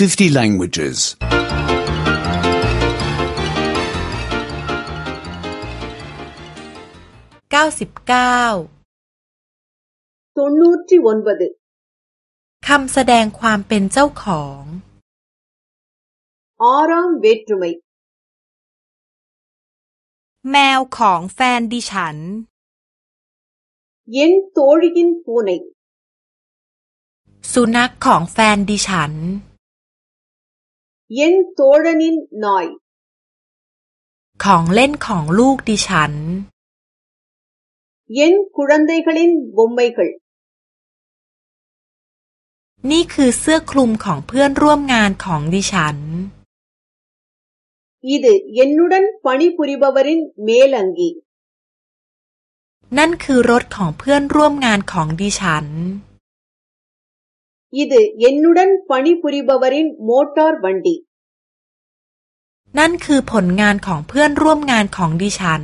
50 languages. 99 99คำแสดงความเป็นเจ้าของ ஆ รม ம ் வ ே ற ் ற ு ம แมวของแฟนดิฉัน என் த ோ ழ ி ய น ன ู பூனை สุนัขของแฟนดิฉันยินตัวดนินน้อยของเล่นของลูกดิฉันยินคุรันเดย์ขลินบุ้มไปขลนี่คือเสื้อคลุมของเพื่อนร่วมงานของดิฉันอีดยินนูดันปนิปุริบาวรินเมลังกีนั่นคือรถของเพื่อนร่วมงานของดิฉันอีดยินนูดันปนิปุริบาวรินมอเตอร์วันดีนั่นคือผลงานของเพื่อนร่วมงานของดิฉัน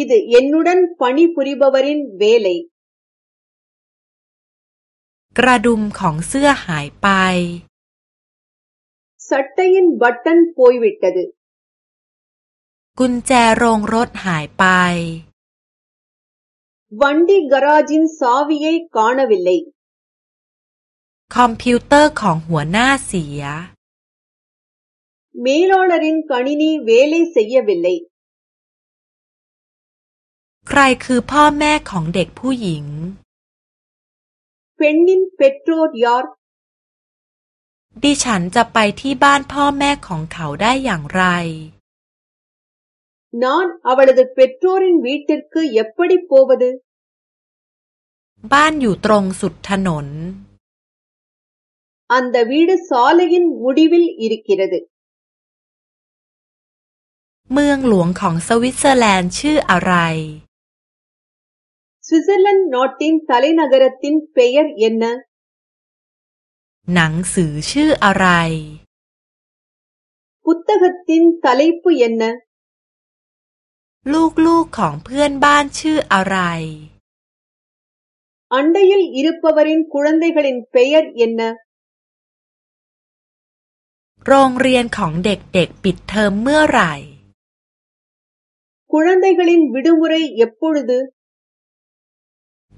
இது எ ன นนูดันปนีปุริบ வ ர ி ன เ வேலை กระดุมของเสื้อหายไป สัตยை ய ி ன ் ப ต் ட ன ் ப ோ ய ் வ ி ட กุญแจโรงรถหายไป วันดีกราจิน ซาวิเ ய กอนวิลเลยคอมพิวเตอร์ของหัวหน้าเสีย மேலாளரின் கணினி வேலை செய்யவில்லை ใครคือพ่อแม่ของเด็กผู้หญิง பெண்ணின் பெற்றோர் யார் ดิฉันจะไปที่บ้านพ่อแม่ของเขาได้อย่างไร நான் அவளது பெற்றோரின் வீட்டிற்கு எப்படி போவது บ้านอยู่ตรงสุดถนน அந்த வீடு சாலையின் முடிவில் இருக்கிறது เมืองหลวงของสวิตเซอร์แลนด์ชื่ออะไร สวิตเซอร์แลนด์นอตินทะเลนกรตินเพย์ร์เยนนหนังสือชื่ออะไรพุทธกตินทะเลปุยนนลูกๆของเพื่อนบ้านชื่ออะไร อันดายลอิรุปวารินคูรันเดกัลินเปียร์เยนนโรงเรียนของเด็กๆปิดเทอมเมื่อไหร குழந்தைகளின் விடுமுறை எப்பொழுது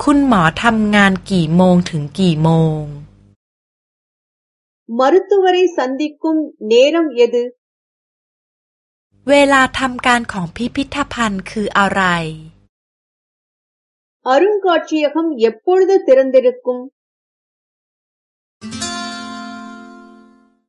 คุณหมอทำงานกี่โมงถึงกี่โมง மருத்துவரை சந்திக்கும் நேரம் எது เวลาทำการของพิพิธภัณฑ์คืออะไร அருங்காட்சியகம் எப்பொழுது திறந்திருக்கும்